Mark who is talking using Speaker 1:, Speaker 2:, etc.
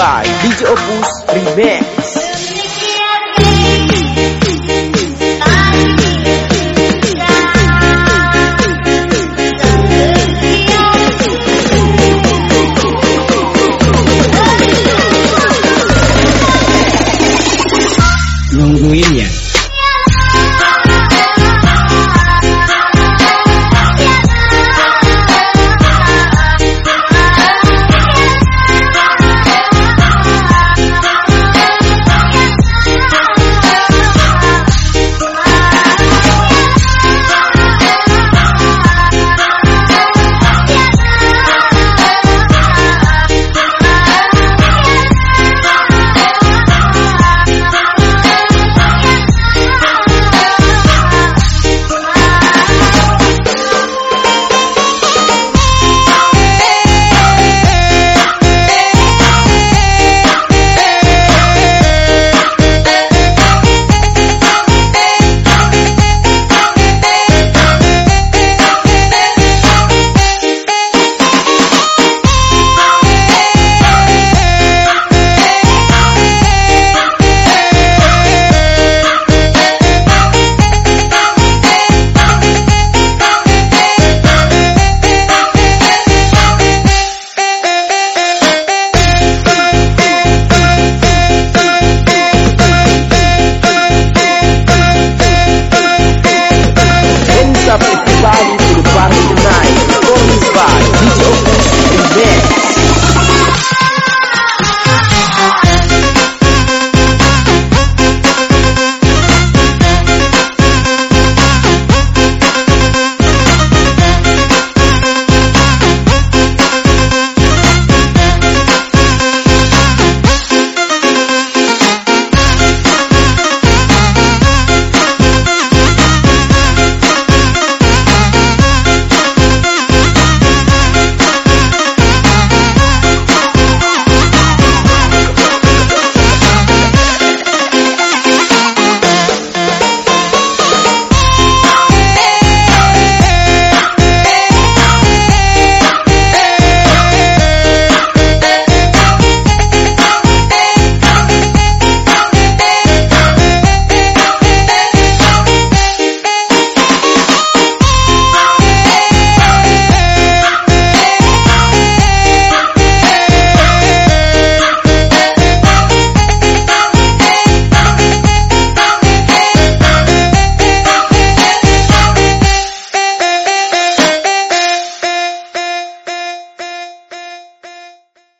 Speaker 1: by DJ Opus Remix.